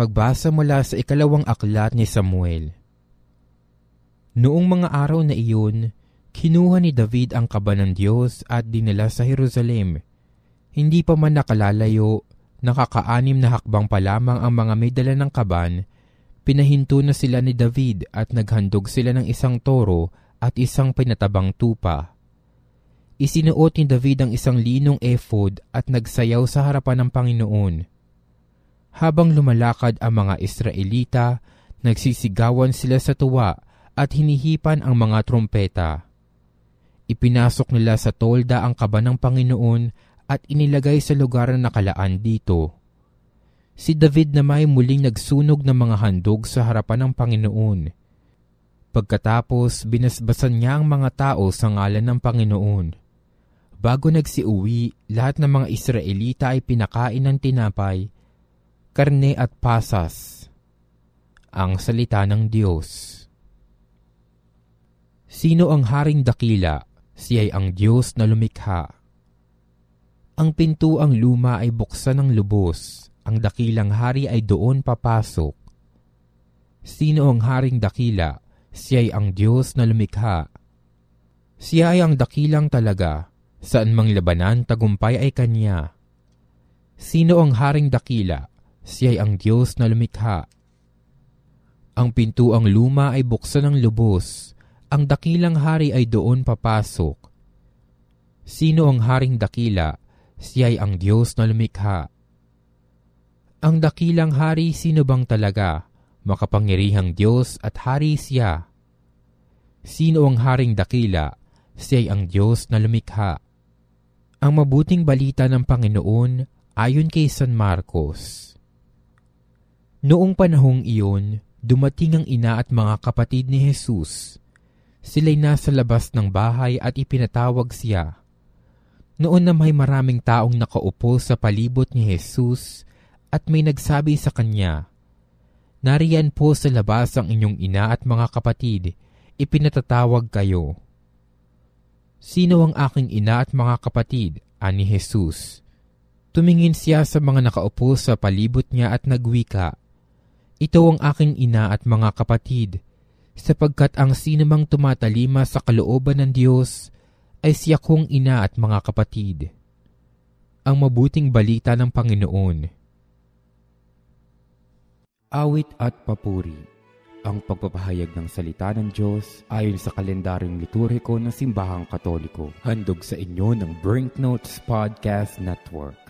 Pagbasa mula sa ikalawang aklat ni Samuel. Noong mga araw na iyon, kinuha ni David ang kaba ng Diyos at dinala sa Jerusalem. Hindi pa man nakalalayo, nakakaanim na hakbang pa lamang ang mga may dala ng kaban, pinahinto na sila ni David at naghandog sila ng isang toro at isang pinatabang tupa. Isinuot ni David ang isang linong ephod at nagsayaw sa harapan ng Panginoon. Habang lumalakad ang mga Israelita, nagsisigawan sila sa tuwa at hinihipan ang mga trompeta. Ipinasok nila sa tolda ang kaba ng Panginoon at inilagay sa lugar na nakalaan dito. Si David na may muling nagsunog ng mga handog sa harapan ng Panginoon. Pagkatapos, binasbasan niya ang mga tao sa ngalan ng Panginoon. Bago nagsiuwi, lahat ng mga Israelita ay pinakain ng tinapay, karne at pasas. Ang salita ng Diyos. Sino ang haring dakila? Siya'y ang Diyos na lumikha. Ang pintuang luma ay buksan ng lubos. Ang dakilang hari ay doon papasok. Sino ang haring dakila? Siya'y ang Diyos na lumikha. Siya ay ang dakilang talaga Saan mang labanan, tagumpay ay kanya. Sino ang haring dakila? Siya'y ang Diyos na lumikha. Ang pintuang luma ay buksan ng lubos. Ang dakilang hari ay doon papasok. Sino ang haring dakila? Siya'y ang Diyos na lumikha. Ang dakilang hari sino bang talaga? Makapangyarihang Diyos at hari siya. Sino ang haring dakila? Siya'y ang Diyos na lumikha. Ang mabuting balita ng Panginoon ayon kay San Marcos. Noong panahong iyon, dumating ang ina at mga kapatid ni Jesus. Sila'y nasa labas ng bahay at ipinatawag siya. Noon na may maraming taong nakaupo sa palibot ni Jesus at may nagsabi sa kanya, Nariyan po sa labas ang inyong ina at mga kapatid, ipinatatawag kayo. Sino ang aking ina at mga kapatid? Ani Jesus. Tumingin siya sa mga nakaupo sa palibot niya at nagwika, Ito ang aking ina at mga kapatid, sapagkat ang sinumang tumatalima sa kalooban ng Diyos ay siya kong ina at mga kapatid. Ang mabuting balita ng Panginoon. Awit at Papuri ang pagpapahayag ng salita ng Diyos ayon sa kalendaryong liturhiko ng Simbahang Katoliko. Handog sa inyo ng Brinknotes Podcast Network.